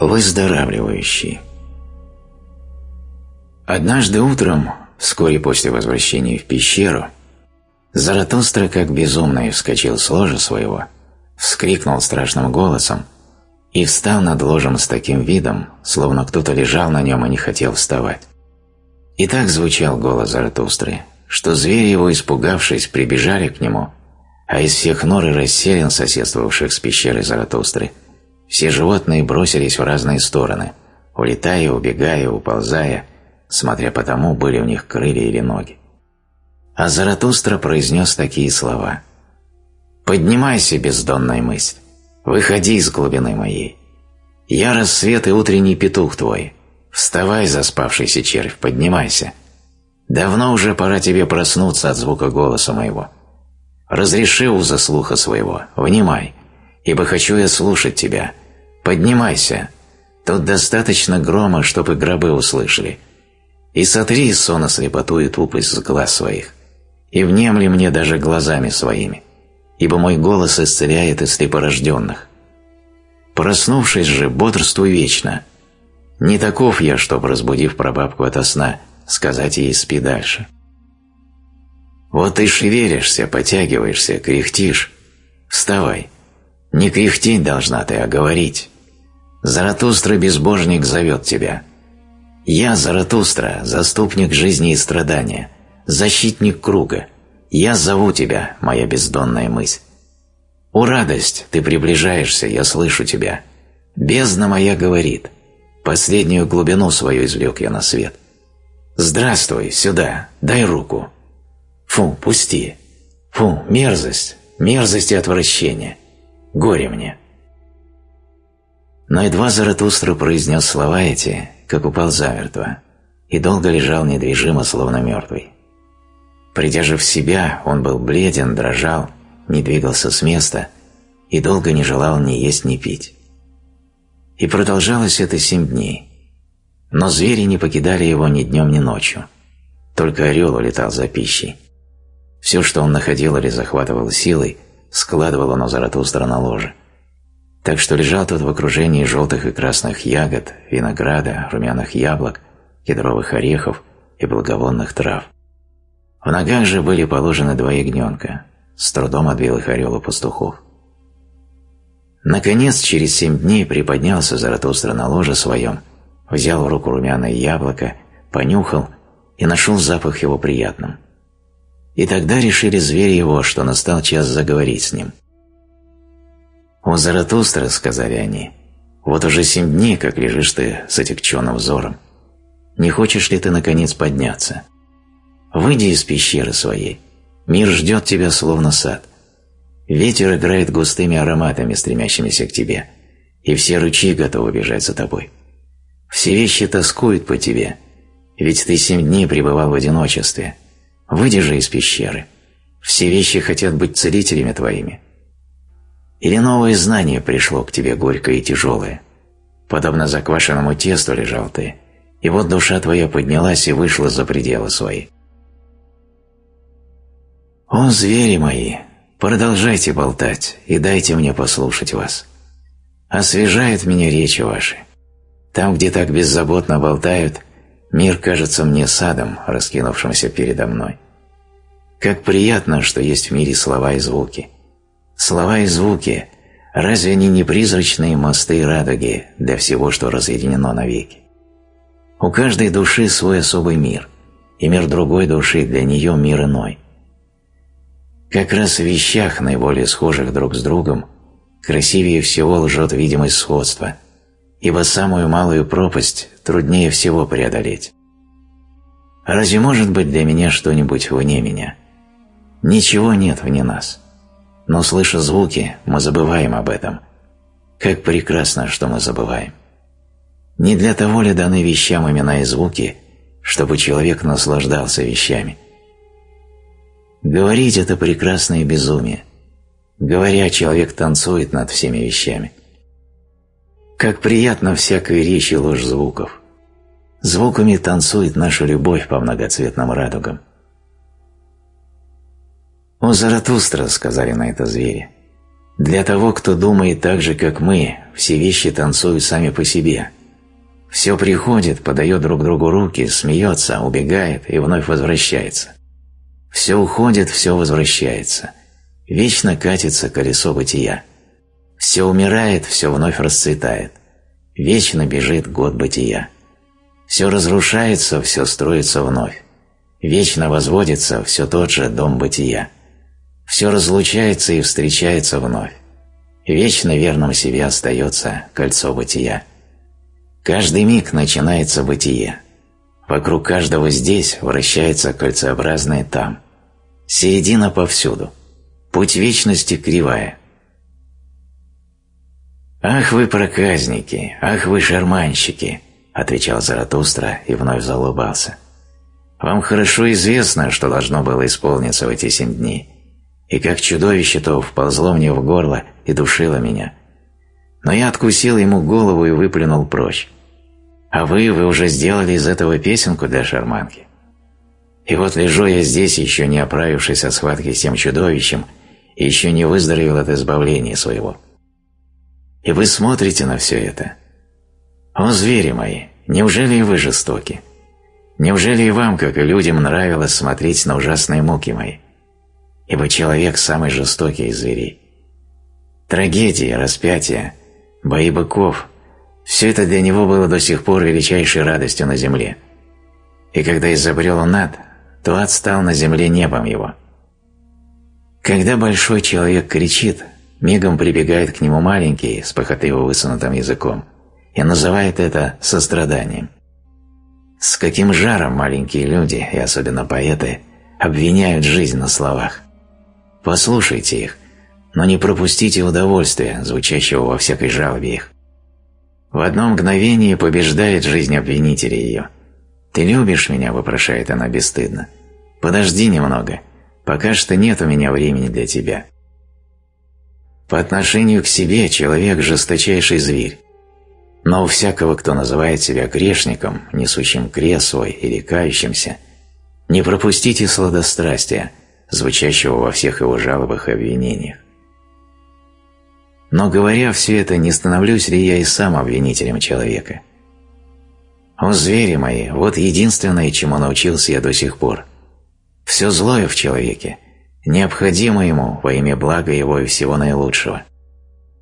Выздоравливающий Однажды утром, вскоре после возвращения в пещеру, Заратустра, как безумный, вскочил с ложа своего, вскрикнул страшным голосом и встал над ложем с таким видом, словно кто-то лежал на нем и не хотел вставать. И так звучал голос Заратустры, что звери его, испугавшись, прибежали к нему, а из всех нор и расселен, соседствовавших с пещерой Заратустры, все животные бросились в разные стороны, улетая, убегая, уползая, смотря по тому, были у них крылья или ноги. А Заратустра произнес такие слова «Поднимайся, бездонная мысль, выходи из глубины моей. Я рассвет и утренний петух твой, вставай, заспавшийся червь, поднимайся. Давно уже пора тебе проснуться от звука голоса моего. Разреши уза слуха своего, внимай, ибо хочу я слушать тебя. Поднимайся, тут достаточно грома, чтобы гробы услышали» и сотри из сона слепоту и тупость с глаз своих, и внемли мне даже глазами своими, ибо мой голос исцеляет из слепорожденных. Проснувшись же, бодрствуй вечно. Не таков я, чтоб, разбудив прабабку ото сна, сказать ей «спи дальше». Вот ты шевелишься, потягиваешься, кряхтишь. Вставай. Не кряхтеть должна ты, а говорить. Заратустра безбожник зовет тебя – я Заратустра, заступник жизни и страдания, защитник круга. Я зову тебя, моя бездонная мысль. О, радость, ты приближаешься, я слышу тебя. Бездна моя говорит. Последнюю глубину свою извлек я на свет. Здравствуй, сюда, дай руку. Фу, пусти. Фу, мерзость, мерзость и отвращение. Горе мне. Но едва Заратустра произнес слова эти, как упал замертво, и долго лежал недвижимо, словно мертвый. Придя же в себя, он был бледен, дрожал, не двигался с места и долго не желал ни есть, ни пить. И продолжалось это семь дней. Но звери не покидали его ни днем, ни ночью. Только орел улетал за пищей. Все, что он находил или захватывал силой, складывал он у Заратустра на ложе. Так что лежал тут в окружении желтых и красных ягод, винограда, румяных яблок, кедровых орехов и благовонных трав. В ногах же были положены два ягненка, с трудом отбил их орел и пастухов. Наконец, через семь дней приподнялся Заратустра на ложе своем, взял в руку румяное яблоко, понюхал и нашел запах его приятным. И тогда решили звери его, что настал час заговорить с ним – «О, Заратустра», — сказали они, — «вот уже семь дней, как лежишь ты с отягченным взором. Не хочешь ли ты, наконец, подняться? Выйди из пещеры своей. Мир ждет тебя, словно сад. Ветер играет густыми ароматами, стремящимися к тебе, и все ручьи готовы бежать за тобой. Все вещи тоскуют по тебе, ведь ты семь дней пребывал в одиночестве. Выйди же из пещеры. Все вещи хотят быть целителями твоими». Или новое знание пришло к тебе горькое и тяжелое? Подобно заквашенному тесту лежал ты, и вот душа твоя поднялась и вышла за пределы свои. О, звери мои, продолжайте болтать и дайте мне послушать вас. Освежает меня речи ваши. Там, где так беззаботно болтают, мир кажется мне садом, раскинувшимся передо мной. Как приятно, что есть в мире слова и звуки – Слова и звуки, разве они не призрачные мосты и радуги для всего, что разъединено навеки? У каждой души свой особый мир, и мир другой души для нее мир иной. Как раз в вещах, наиболее схожих друг с другом, красивее всего лжет видимость сходства, ибо самую малую пропасть труднее всего преодолеть. Разве может быть для меня что-нибудь вне меня? Ничего нет вне нас но слыша звуки, мы забываем об этом. Как прекрасно, что мы забываем. Не для того ли даны вещам имена и звуки, чтобы человек наслаждался вещами? Говорить – это прекрасное безумие. Говоря, человек танцует над всеми вещами. Как приятно всякой речи ложь звуков. Звуками танцует наша любовь по многоцветным радугам. «О, Заратустра!» — сказали на это звери. Для того, кто думает так же, как мы, все вещи танцуют сами по себе. Все приходит, подает друг другу руки, смеется, убегает и вновь возвращается. Все уходит, все возвращается. Вечно катится колесо бытия. Все умирает, все вновь расцветает. Вечно бежит год бытия. Все разрушается, все строится вновь. Вечно возводится все тот же дом бытия. Все разлучается и встречается вновь. Вечно верным себе остается кольцо бытия. Каждый миг начинается бытие. Вокруг каждого здесь вращается кольцеобразное там. Середина повсюду. Путь вечности кривая. «Ах вы проказники! Ах вы шарманщики!» – отвечал Заратустра и вновь заулыбался. «Вам хорошо известно, что должно было исполниться в эти семь дней, и как чудовище то вползло мне в горло и душило меня. Но я откусил ему голову и выплюнул прочь. А вы, вы уже сделали из этого песенку для шарманки. И вот лежу я здесь, еще не оправившись от схватки с тем чудовищем, и еще не выздоровел от избавления своего». И вы смотрите на все это. О, звери мои, неужели и вы жестоки? Неужели и вам, как и людям, нравилось смотреть на ужасные муки мои? Ибо человек самый жестокий из зверей. Трагедии, распятия, бои быков – все это для него было до сих пор величайшей радостью на земле. И когда изобрел он ад, то ад стал на земле небом его. Когда большой человек кричит – мигом прибегает к нему маленький с похотливо высунутым языком и называет это состраданием. С каким жаром маленькие люди, и особенно поэты, обвиняют жизнь на словах. Послушайте их, но не пропустите удовольствия, звучащего во всякой жалобе их. В одно мгновение побеждает жизнь обвинителя ее. «Ты любишь меня?» – вопрошает она бесстыдно. «Подожди немного, пока что нет у меня времени для тебя». По отношению к себе человек – жесточайший зверь. Но у всякого, кто называет себя грешником, несущим крест свой или кающимся, не пропустите сладострастия, звучащего во всех его жалобах и обвинениях. Но говоря все это, не становлюсь ли я и сам обвинителем человека? О, звери мои, вот единственное, чему научился я до сих пор. Все злое в человеке – необходимо ему во имя блага его и всего наилучшего.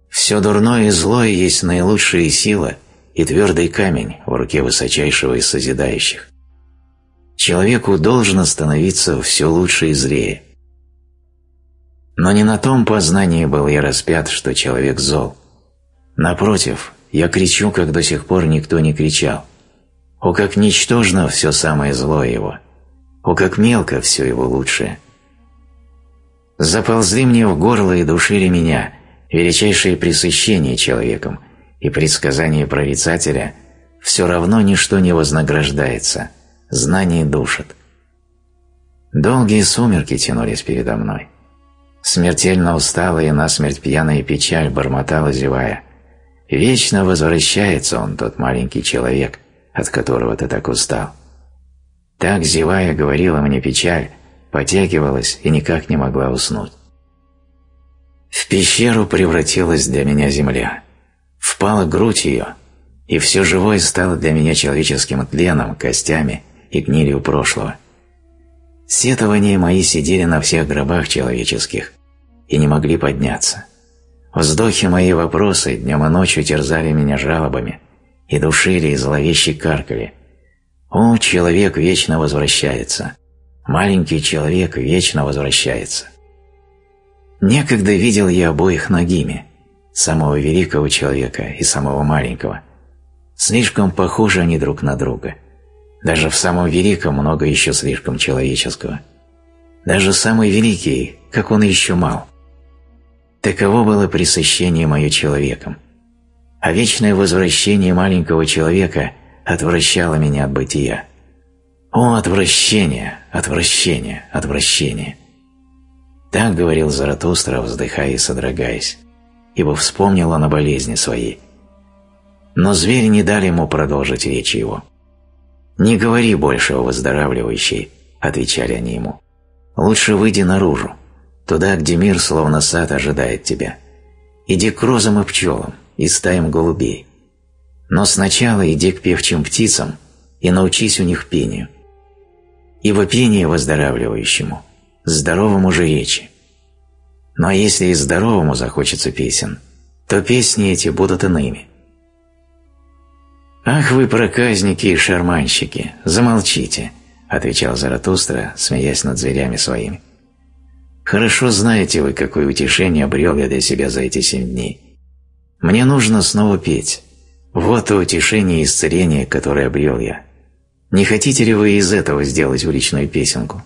Все дурное и злое есть наилучшая сила и твердый камень в руке высочайшего из созидающих. Человеку должно становиться все лучше и злее. Но не на том познании был я распят, что человек зол. Напротив, я кричу, как до сих пор никто не кричал. О, как ничтожно все самое злое его! О, как мелко все его лучшее! Заползли мне в горло и душили меня, величайшее пресыщение человеком и предсказание прорицателя все равно ничто не вознаграждается, знание душит. Долгие сумерки тянулись передо мной. Смертельно усталая и насмерть пьяная печаль бормотала, зевая. Вечно возвращается он, тот маленький человек, от которого ты так устал. Так, зевая, говорила мне печаль, потягивалась и никак не могла уснуть. В пещеру превратилась для меня земля. Впала грудь ее, и все живое стало для меня человеческим тленом, костями и гнилью прошлого. Сетования мои сидели на всех гробах человеческих и не могли подняться. Вздохи мои вопросы днем и ночью терзали меня жалобами и душили и зловеще каркали. О, человек вечно возвращается, маленький человек вечно возвращается. Некогда видел я обоих ногими, самого великого человека и самого маленького. Слишком похожи они друг на друга. Даже в самом великом много еще слишком человеческого. Даже самый великий, как он еще мал. Таково было пресыщение мое человеком. А вечное возвращение маленького человека отвращало меня от бытия. О, отвращение, отвращение, отвращение! Так говорил Заратустра, вздыхая и содрогаясь, ибо вспомнил он о болезни своей. Но звери не дали ему продолжить речь его. «Не говори больше о выздоравливающей», — отвечали они ему. «Лучше выйди наружу, туда, где мир, словно сад, ожидает тебя. Иди к розам и пчелам, и стаям голубей. Но сначала иди к певчим птицам и научись у них пению. Ибо пение выздоравливающему, здоровому же речи. Но если и здоровому захочется песен, то песни эти будут иными. «Ах вы, проказники и шарманщики, замолчите!» – отвечал Заратустра, смеясь над зверями своими. «Хорошо знаете вы, какое утешение обрел я для себя за эти семь дней. Мне нужно снова петь. Вот то утешение и исцеление, которое обрел я. Не хотите ли вы из этого сделать уличную песенку?»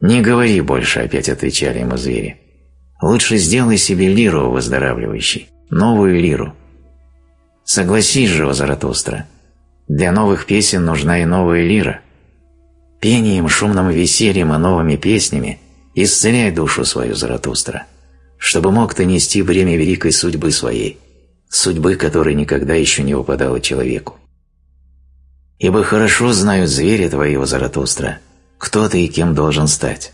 «Не говори больше», – опять отвечали ему звери. «Лучше сделай себе лиру выздоравливающей, новую лиру». Согласись же, Заратустра, для новых песен нужна и новая лира. Пением, шумным весельем и новыми песнями исцеляй душу свою, Заратустра, чтобы мог ты нести бремя великой судьбы своей, судьбы, которой никогда еще не выпадала человеку. Ибо хорошо знают звери твоего, Заратустра, кто ты и кем должен стать.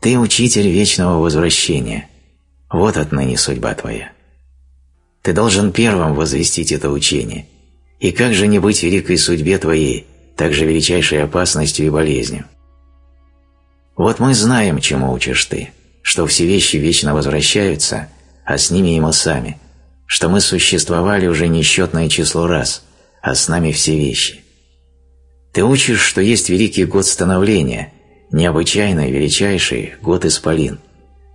Ты учитель вечного возвращения. Вот отныне судьба твоя. Ты должен первым возвестить это учение. И как же не быть великой судьбе твоей, также величайшей опасностью и болезнью? Вот мы знаем, чему учишь ты, что все вещи вечно возвращаются, а с ними и мы сами, что мы существовали уже несчетное число раз, а с нами все вещи. Ты учишь, что есть великий год становления, необычайный, величайший год исполин.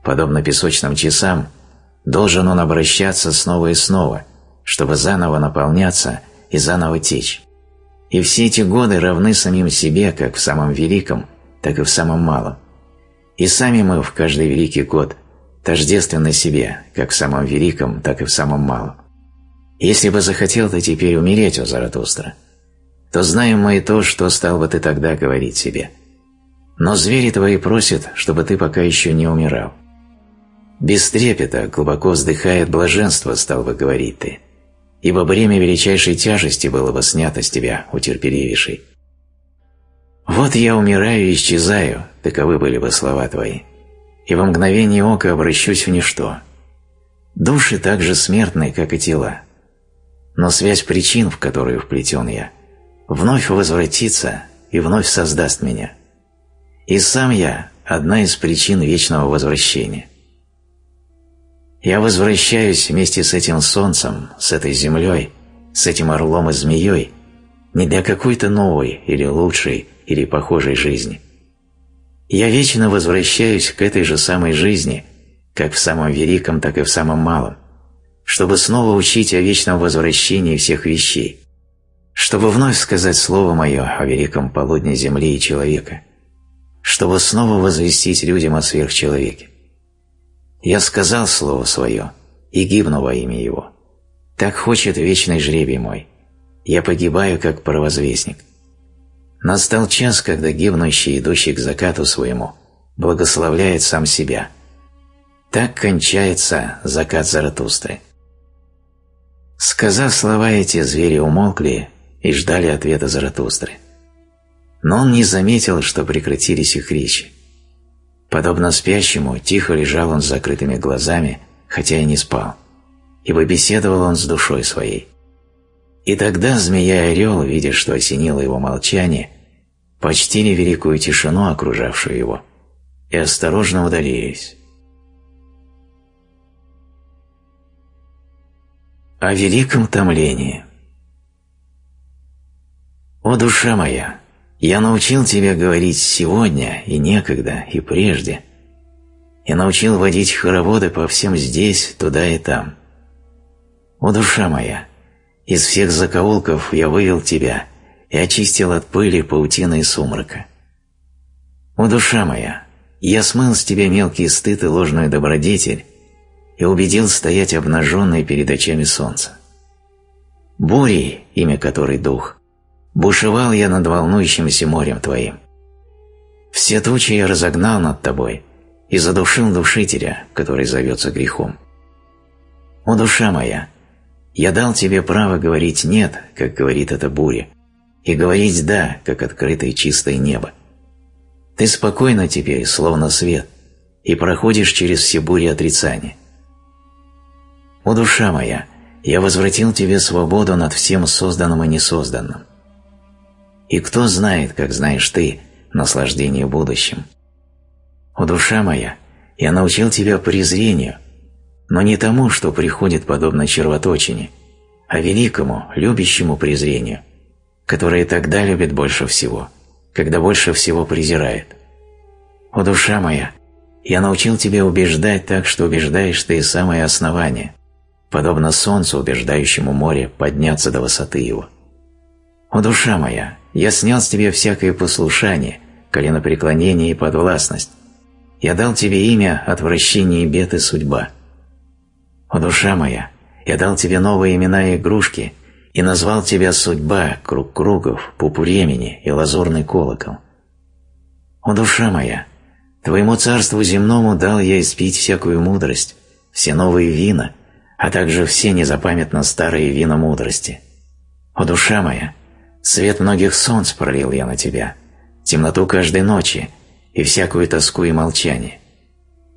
Подобно песочным часам, должен он обращаться снова и снова, чтобы заново наполняться и заново течь. И все эти годы равны самим себе как в самом великом, так и в самом малом. И сами мы в каждый великий год тождественны себе, как в самом великом, так и в самом малом. Если бы захотел ты теперь умереть, о Заратустра – то знаем мы и то, что стал бы ты тогда говорить себе. Но звери твои просят, чтобы ты пока еще не умирал. Без трепета, глубоко вздыхает блаженство, стал бы говорить ты, ибо бремя величайшей тяжести было бы снято с тебя, утерпеливейший. Вот я умираю и исчезаю, таковы были бы слова твои, и во мгновение ока обращусь в ничто. Души так же смертны, как и тела, но связь причин, в которую вплетен я, вновь возвратится и вновь создаст меня. И сам я – одна из причин вечного возвращения. Я возвращаюсь вместе с этим солнцем, с этой землей, с этим орлом и змеей не для какой-то новой или лучшей или похожей жизни. Я вечно возвращаюсь к этой же самой жизни, как в самом великом, так и в самом малом, чтобы снова учить о вечном возвращении всех вещей, чтобы вновь сказать слово мое о великом полудне земли и человека, чтобы снова возвестить людям о сверхчеловеке. Я сказал слово свое и гибну во имя его. Так хочет вечный жребий мой. Я погибаю, как провозвестник. Настал час, когда гибнущий, идущий к закату своему, благословляет сам себя. Так кончается закат Заратустры. Сказав слова эти, звери умолкли и ждали ответа Заратустры. Но он не заметил, что прекратились их речи. Подобно спящему, тихо лежал он с закрытыми глазами, хотя и не спал, ибо беседовал он с душой своей. И тогда змея и орел, видя, что осенило его молчание, почтили великую тишину, окружавшую его, и осторожно удалились. О великом томлении «О, душа моя, я научил тебя говорить сегодня и некогда, и прежде. Я научил водить хороводы по всем здесь, туда и там. О, душа моя, из всех закоулков я вывел тебя и очистил от пыли паутины и сумрака. О, душа моя, я смыл с тебя мелкий стыд и ложную добродетель и убедил стоять обнаженной перед очами солнца. Бурей, имя которой дух, Бушевал я над волнующимся морем твоим. Все тучи я разогнал над тобой и задушил душителя, который зовется грехом. О, душа моя, я дал тебе право говорить «нет», как говорит эта буря, и говорить «да», как открытое чистое небо. Ты спокойно теперь, словно свет, и проходишь через все бури отрицания. «О душа моя, я возвратил тебе свободу над всем созданным и несозданным. И кто знает, как знаешь ты, наслаждение будущим? О душа моя, я научил тебя презрению, но не тому, что приходит подобно червоточине, а великому, любящему презрению, которое тогда любит больше всего, когда больше всего презирает. О душа моя, я научил тебя убеждать так, что убеждаешь ты самое основание, подобно солнцу, убеждающему море подняться до высоты его. О душа моя, я снял с тебя всякое послушание, коленопреклонение и подвластность. Я дал тебе имя отвращение бед и судьба. О душа моя, я дал тебе новые имена и игрушки и назвал тебя судьба, круг кругов, пупуремени и лазурный колокол. О душа моя, твоему царству земному дал я испить всякую мудрость, все новые вина, а также все незапамятно старые вина мудрости. О душа моя, Свет многих солнц пролил я на тебя, темноту каждой ночи и всякую тоску и молчание.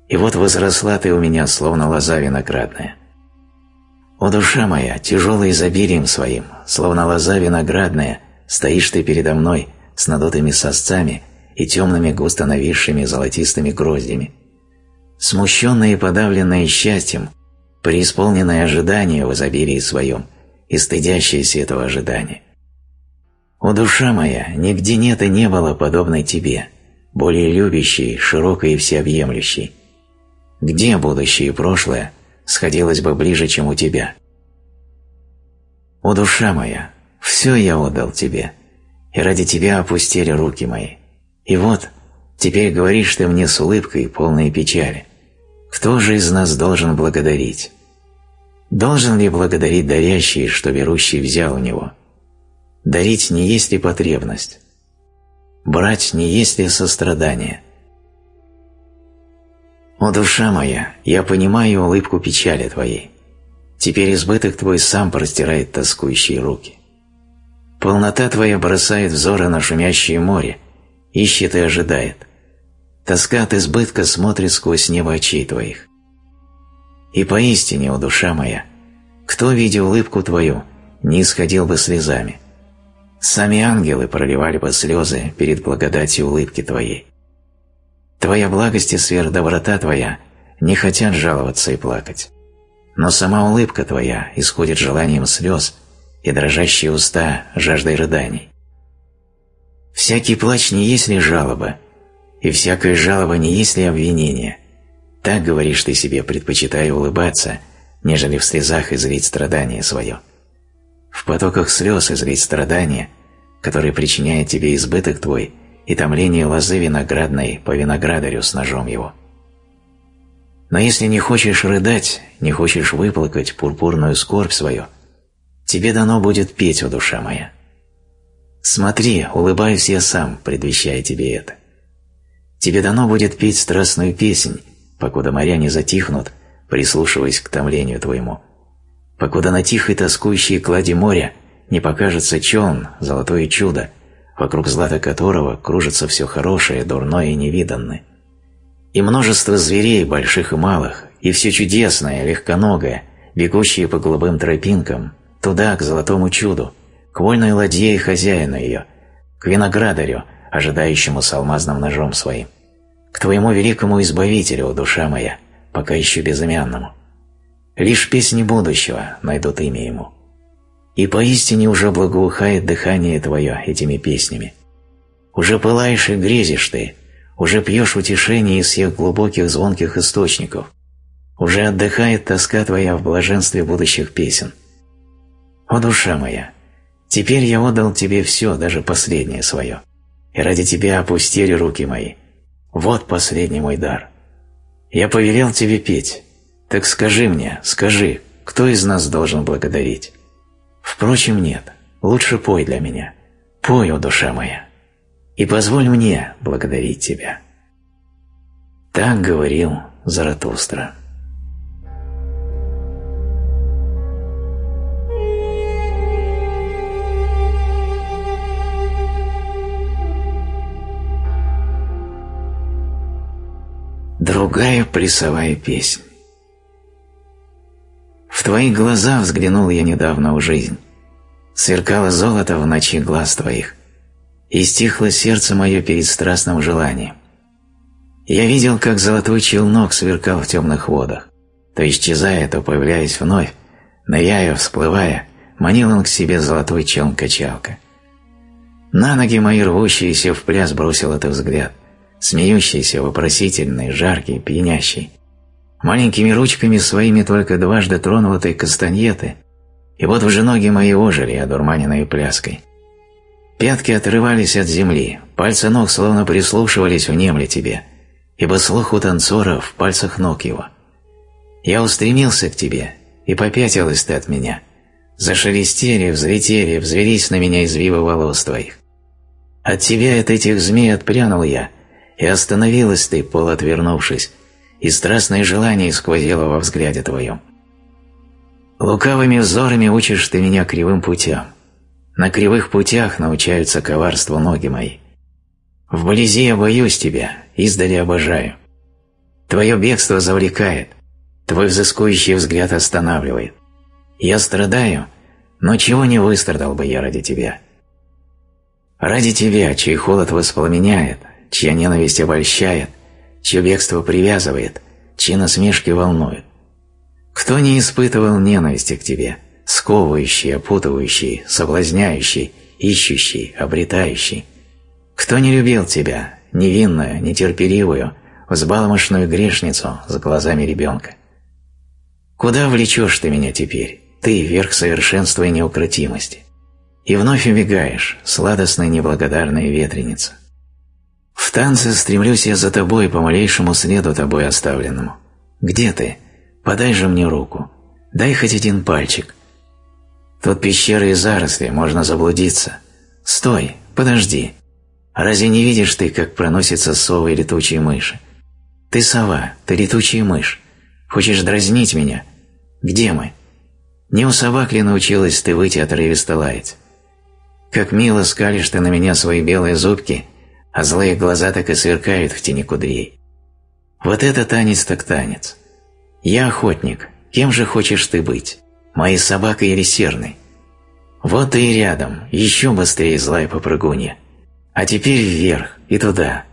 И вот возросла ты у меня, словно лоза виноградная. О, душа моя, тяжелой изобилием своим, словно лоза виноградная, стоишь ты передо мной с надутыми сосцами и темными густо нависшими золотистыми гроздями. Смущенная и подавленная счастьем, преисполненное ожидание в изобилии своем и стыдящееся этого ожидания. О, душа моя, нигде нет и не было подобной тебе, более любящей, широкой и всеобъемлющей. Где будущее и прошлое сходилось бы ближе, чем у тебя? О, душа моя, все я отдал тебе, и ради тебя опустили руки мои. И вот, теперь говоришь ты мне с улыбкой, полной печали. Кто же из нас должен благодарить? Должен ли благодарить дарящий, что берущий взял у него – Дарить не есть ли потребность? Брать не есть ли сострадание? О, душа моя, я понимаю улыбку печали твоей. Теперь избыток твой сам простирает тоскующие руки. Полнота твоя бросает взоры на шумящее море, ищет и ожидает. Тоска от избытка смотрит сквозь небо очей твоих. И поистине, о душа моя, кто, видя улыбку твою, не исходил бы слезами? Сами ангелы проливали бы слезы перед благодатью улыбки Твоей. Твоя благость и сверхдоброта Твоя не хотят жаловаться и плакать. Но сама улыбка Твоя исходит желанием слез и дрожащие уста жаждой рыданий. Всякий плач не есть ли жалоба, и всякая жалоба не есть ли обвинение. Так говоришь ты себе, предпочитая улыбаться, нежели в слезах излить страдание свое в потоках слез излить страдания, которые причиняет тебе избыток твой и томление лозы виноградной по виноградарю с ножом его. Но если не хочешь рыдать, не хочешь выплакать пурпурную скорбь свою, тебе дано будет петь, о душа моя. Смотри, улыбаюсь я сам, предвещая тебе это. Тебе дано будет петь страстную песнь, покуда моря не затихнут, прислушиваясь к томлению твоему – покуда на тихой тоскующей клади моря не покажется челн, золотое чудо, вокруг злата которого кружится все хорошее, дурное и невиданное. И множество зверей, больших и малых, и все чудесное, легконогое, бегущие по голубым тропинкам, туда, к золотому чуду, к вольной ладье и хозяину ее, к виноградарю, ожидающему с алмазным ножом своим, к твоему великому избавителю, душа моя, пока еще безымянному. Лишь песни будущего найдут имя ему. И поистине уже благоухает дыхание твое этими песнями. Уже пылаешь и грезишь ты, уже пьешь утешение из всех глубоких звонких источников, уже отдыхает тоска твоя в блаженстве будущих песен. О, душа моя, теперь я отдал тебе все, даже последнее свое, и ради тебя опустили руки мои. Вот последний мой дар. Я повелел тебе петь, так скажи мне, скажи, кто из нас должен благодарить? Впрочем, нет, лучше пой для меня. Пой, о душа моя, и позволь мне благодарить тебя. Так говорил Заратустра. Другая плясовая песня В твои глаза взглянул я недавно в жизнь. Сверкало золото в ночи глаз твоих, и стихло сердце мое перед страстным желанием. Я видел, как золотой челнок сверкал в темных водах, то исчезая, то появляясь вновь, ныряя, всплывая, манил он к себе золотой челн-качалка. На ноги мои рвущиеся в пляс бросил это взгляд, смеющийся, вопросительный, жаркий, пьянящий. Маленькими ручками своими только дважды тронул этой кастаньеты, и вот уже ноги мои ожили, одурманенные пляской. Пятки отрывались от земли, пальцы ног словно прислушивались в немле тебе, ибо слух у танцора в пальцах ног его. Я устремился к тебе, и попятилась ты от меня. Зашелестели, взлетели, взвелись на меня извивы волос твоих. От тебя от этих змей отпрянул я, и остановилась ты, полуотвернувшись, и страстное желание сквозило во взгляде твоем. Лукавыми взорами учишь ты меня кривым путям. На кривых путях научаются коварству ноги мои. Вблизи я боюсь тебя, издали обожаю. Твое бегство завлекает, твой взыскующий взгляд останавливает. Я страдаю, но чего не выстрадал бы я ради тебя? Ради тебя, чей холод воспламеняет, чья ненависть обольщает, чье бегство привязывает, чьи насмешки волнуют. Кто не испытывал ненависти к тебе, сковывающей, опутывающей, соблазняющей, ищущей, обретающей? Кто не любил тебя, невинную, нетерпеливую, взбалмошную грешницу с глазами ребенка? Куда влечешь ты меня теперь, ты, верх совершенства и неукротимости? И вновь убегаешь, сладостная неблагодарная ветреница. В танце стремлюсь я за тобой по малейшему следу тобой оставленному. Где ты? Подай же мне руку. Дай хоть один пальчик. Тут пещеры и заросли, можно заблудиться. Стой, подожди. Разве не видишь ты, как проносятся совы и летучие мыши? Ты сова, ты летучая мышь. Хочешь дразнить меня? Где мы? Не у собак ли научилась ты выйти отрывисто лаять? Как мило скалишь ты на меня свои белые зубки, а злые глаза так и сверкают в тени кудрей. Вот это танец так танец. Я охотник, кем же хочешь ты быть? Моей собакой или серной? Вот ты и рядом, еще быстрее злая попрыгунья. А теперь вверх и туда.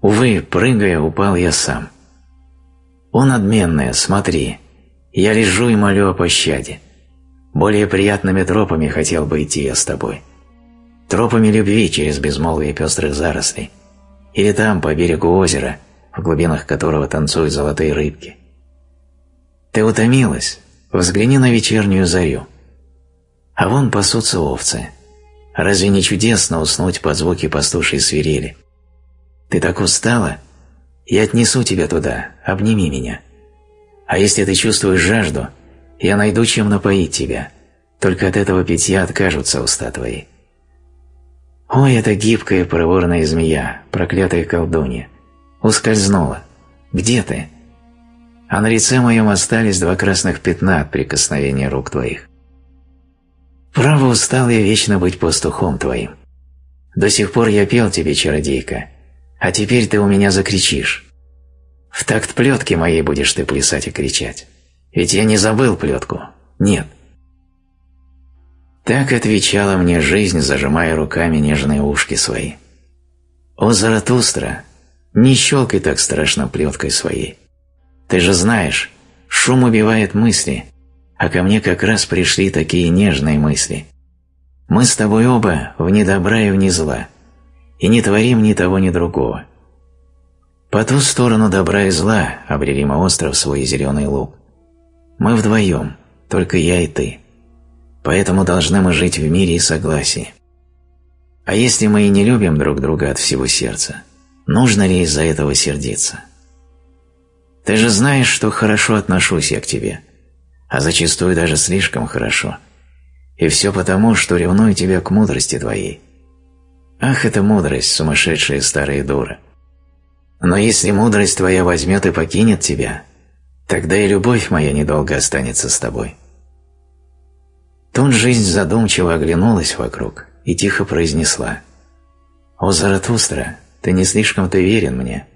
Увы, прыгая, упал я сам. О, надменная, смотри, я лежу и молю о пощаде. Более приятными тропами хотел бы идти я с тобой. Тропами любви через безмолвие пестрых зарослей. Или там, по берегу озера, в глубинах которого танцуют золотые рыбки. Ты утомилась? Взгляни на вечернюю зарю. А вон пасутся овцы. Разве не чудесно уснуть под звуки пастушей свирели? Ты так устала? Я отнесу тебя туда, обними меня. А если ты чувствуешь жажду, я найду чем напоить тебя. Только от этого питья откажутся уста твои. Ой, эта гибкая проворная змея, проклятая колдунья. Ускользнула. Где ты? А на лице моем остались два красных пятна от прикосновения рук твоих. Право устал я вечно быть пастухом твоим. До сих пор я пел тебе, чародейка, а теперь ты у меня закричишь. В такт плетки моей будешь ты плясать и кричать. Ведь я не забыл плетку. Нет. Так отвечала мне жизнь, зажимая руками нежные ушки свои. «О, Заратустра, не щелкай так страшно плеткой своей. Ты же знаешь, шум убивает мысли, а ко мне как раз пришли такие нежные мысли. Мы с тобой оба вне добра и вне зла, и не творим ни того, ни другого. По ту сторону добра и зла обрели мы остров свой зеленый луг. Мы вдвоем, только я и ты». Поэтому должны мы жить в мире и согласии. А если мы и не любим друг друга от всего сердца, нужно ли из-за этого сердиться? Ты же знаешь, что хорошо отношусь я к тебе, а зачастую даже слишком хорошо. И все потому, что ревную тебя к мудрости твоей. Ах, это мудрость, сумасшедшая старая дура. Но если мудрость твоя возьмет и покинет тебя, тогда и любовь моя недолго останется с тобой. Тут жизнь задумчиво оглянулась вокруг и тихо произнесла «О, Заратустра, ты не слишком-то верен мне.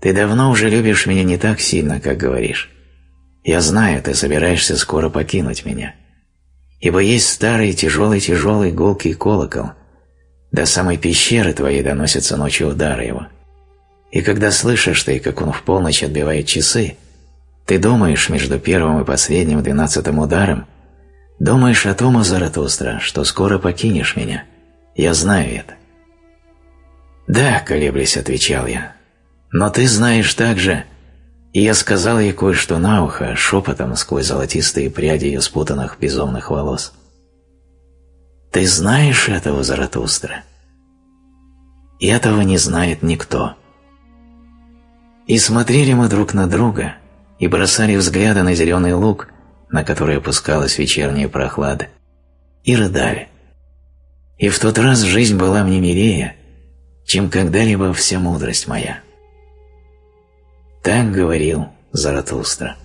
Ты давно уже любишь меня не так сильно, как говоришь. Я знаю, ты собираешься скоро покинуть меня. Ибо есть старый тяжелый-тяжелый гулкий колокол. До самой пещеры твоей доносятся ночью удары его. И когда слышишь ты, как он в полночь отбивает часы, ты думаешь между первым и последним двенадцатым ударом, думаешь о том, о что скоро покинешь меня. Я знаю это. «Да», — колеблясь, отвечал я, — «но ты знаешь также...» И я сказал ей кое-что на ухо, шепотом сквозь золотистые пряди ее спутанных безумных волос. «Ты знаешь этого, Заратустра?» И этого не знает никто. И смотрели мы друг на друга, и бросали взгляды на зеленый луг, на который опускалась вечерняя прохлада, и рыдали. И в тот раз жизнь была мне милее, чем когда-либо вся мудрость моя. Так говорил Заратустра.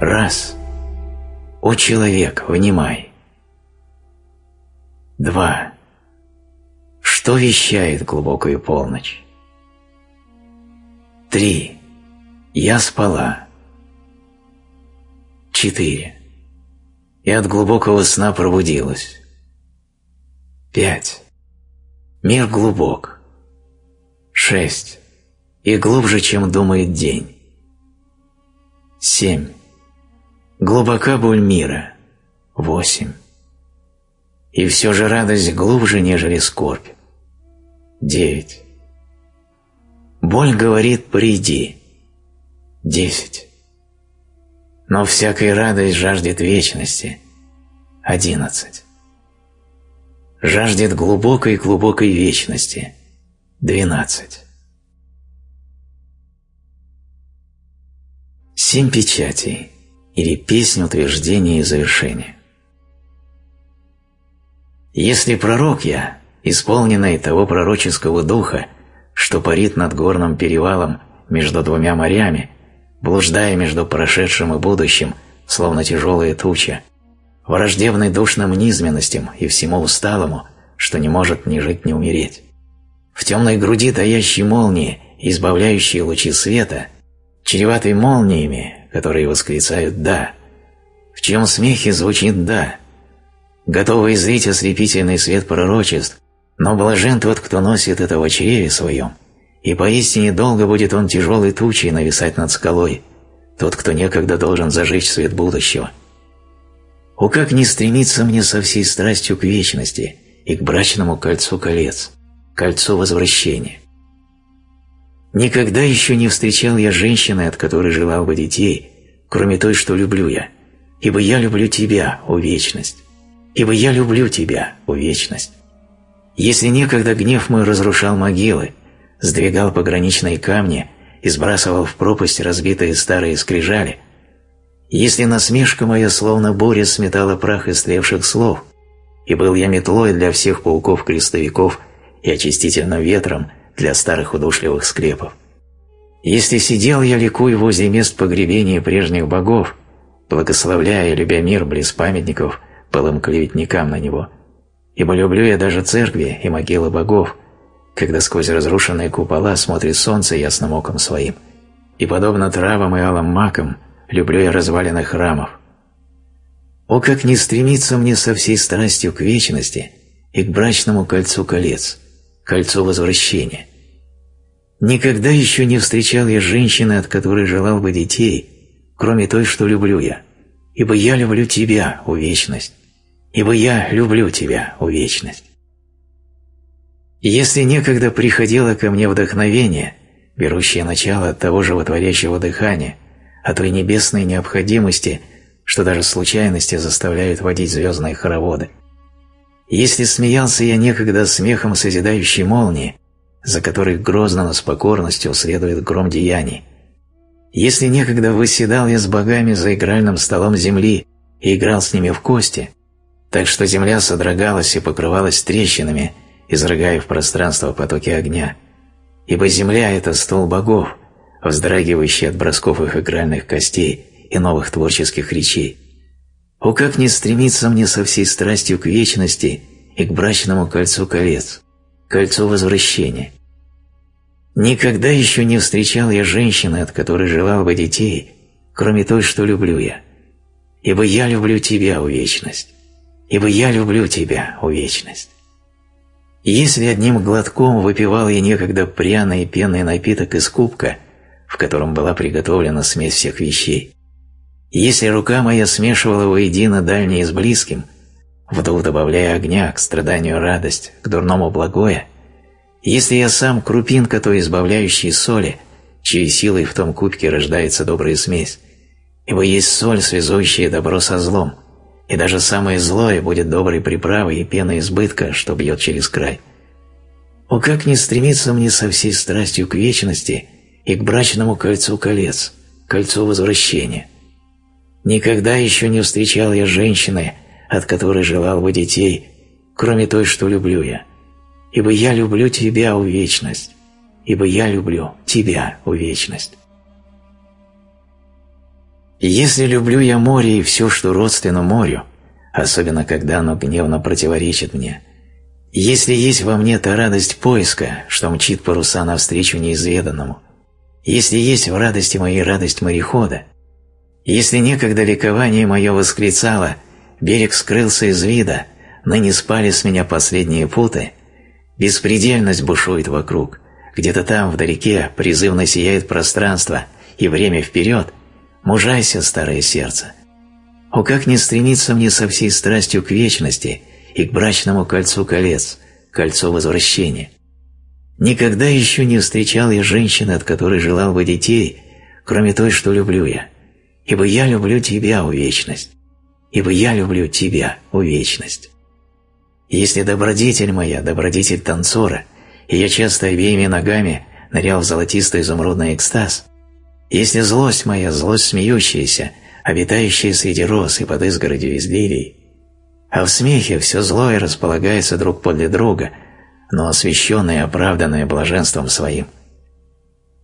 Раз. О человек, внимай. Два. Что вещает глубокую полночь? Три. Я спала. Четыре. И от глубокого сна пробудилась. Пять. Мир глубок. Шесть. И глубже, чем думает день. Семь. Глубока боль мира. Восемь. И все же радость глубже, нежели скорбь. Девять. Боль говорит «приди». Десять. Но всякая радость жаждет вечности. Одиннадцать. Жаждет глубокой-глубокой вечности. Двенадцать. Семь печатей или песнь утверждения и завершения. Если пророк я, исполненный того пророческого духа, что парит над горным перевалом между двумя морями, блуждая между прошедшим и будущим, словно тяжелая туча, враждебной душным низменностям и всему усталому, что не может ни жить, ни умереть. В темной груди таящей молнии, избавляющие лучи света, чреватой молниями, которые восклицают «да», в чьем смехе звучит «да», готовый зрить ослепительный свет пророчеств, но блажен тот, кто носит это в чреве своем, и поистине долго будет он тяжелой тучей нависать над скалой, тот, кто некогда должен зажечь свет будущего. О, как не стремиться мне со всей страстью к вечности и к брачному кольцу колец, кольцу возвращения. Никогда еще не встречал я женщины, от которой желал бы детей, кроме той, что люблю я, ибо я люблю тебя, о вечность, ибо я люблю тебя, о вечность. Если некогда гнев мой разрушал могилы, сдвигал пограничные камни и сбрасывал в пропасть разбитые старые скрижали, если насмешка моя словно буря сметала прах истлевших слов, и был я метлой для всех пауков-крестовиков и очистительным ветром для старых удушливых скрепов, если сидел я ликуя возле мест погребения прежних богов, благословляя, любя мир близ памятников, былым клеветникам на него – ибо люблю я даже церкви и могилы богов, когда сквозь разрушенные купола смотрит солнце ясным оком своим, и, подобно травам и алым макам, люблю я развалины храмов. О, как не стремиться мне со всей страстью к вечности и к брачному кольцу колец, кольцу возвращения. Никогда еще не встречал я женщины, от которой желал бы детей, кроме той, что люблю я, ибо я люблю тебя, о вечность ибо я люблю тебя, о вечность. Если некогда приходило ко мне вдохновение, берущее начало от того животворящего дыхания, от той небесной необходимости, что даже случайности заставляют водить звездные хороводы, если смеялся я некогда смехом созидающей молнии, за которой грозно, но с покорностью следует гром деяний, если некогда выседал я с богами за игральным столом земли и играл с ними в кости, так что земля содрогалась и покрывалась трещинами, изрыгая в пространство потоки огня. Ибо земля – это стол богов, вздрагивающий от бросков их игральных костей и новых творческих речей. О, как не стремиться мне со всей страстью к вечности и к брачному кольцу колец, кольцо возвращения. Никогда еще не встречал я женщины, от которой желал бы детей, кроме той, что люблю я. Ибо я люблю тебя, о вечность. Ибо я люблю тебя, о вечность. Если одним глотком выпивал я некогда пряный и пенный напиток из кубка, в котором была приготовлена смесь всех вещей, если рука моя смешивала воедино дальнее с близким, вдруг добавляя огня к страданию радость, к дурному благое, если я сам крупинка той избавляющей соли, чьей силой в том кубке рождается добрая смесь, ибо есть соль, связующая добро со злом, и даже самое злое будет доброй приправой и пеной избытка, что бьет через край. О, как не стремиться мне со всей страстью к вечности и к брачному кольцу колец, кольцу возвращения – Никогда еще не встречал я женщины, от которой желал бы детей, кроме той, что люблю я. Ибо я люблю тебя, у вечность, ибо я люблю тебя, у вечность. Если люблю я море и все, что родственно морю, особенно когда оно гневно противоречит мне, если есть во мне та радость поиска, что мчит паруса навстречу неизведанному, если есть в радости моей радость морехода, если некогда ликование мое восклицало, берег скрылся из вида, ныне спали с меня последние путы, беспредельность бушует вокруг, где-то там, вдалеке, призывно сияет пространство и время вперед, мужайся, старое сердце. О, как не стремиться мне со всей страстью к вечности и к брачному кольцу колец, кольцу возвращения. Никогда еще не встречал я женщины, от которой желал бы детей, кроме той, что люблю я ибо я люблю тебя, о вечность, ибо я люблю тебя, о вечность. Если добродетель моя, добродетель танцора, и я часто обеими ногами нырял в золотистый изумрудный экстаз, если злость моя, злость смеющаяся, обитающая среди роз и под изгородью из лилий, а в смехе все злое располагается друг подле друга, но освященное и оправданное блаженством своим.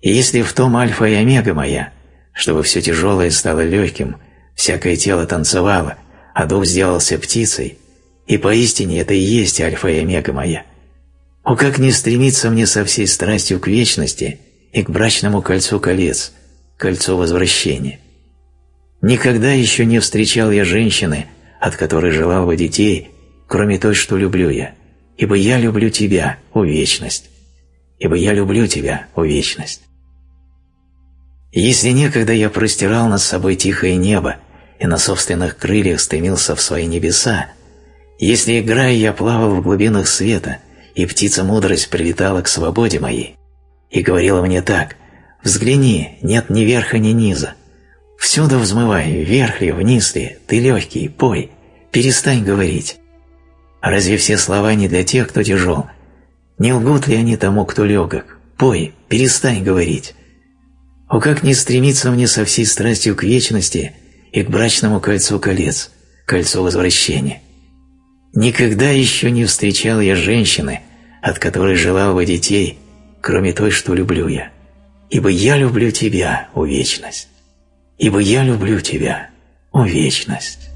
И если в том альфа и омега моя – чтобы все тяжелое стало легким, всякое тело танцевало, а дух сделался птицей, и поистине это и есть альфа и омега моя. О, как не стремиться мне со всей страстью к вечности и к брачному кольцу колец, кольцу возвращения. Никогда еще не встречал я женщины, от которой желал бы детей, кроме той, что люблю я, ибо я люблю тебя, о вечность, ибо я люблю тебя, о вечность. Если некогда я простирал над собой тихое небо и на собственных крыльях стремился в свои небеса, если, играя, я плавал в глубинах света, и птица мудрость прилетала к свободе моей, и говорила мне так «Взгляни, нет ни верха, ни низа. Всюду взмывай, вверх ли, вниз ли, ты легкий, пой, перестань говорить. Разве все слова не для тех, кто тяжел? Не лгут ли они тому, кто легок? Пой, перестань говорить». О, как не стремиться мне со всей страстью к вечности и к брачному кольцу колец, кольцу возвращения. Никогда еще не встречал я женщины, от которой желал бы детей, кроме той, что люблю я. Ибо я люблю тебя, о вечность. Ибо я люблю тебя, о вечность.